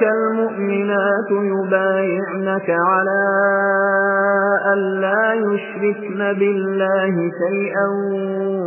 جاءك المؤمنات يبايعنك على أن لا يشركن بالله شيئا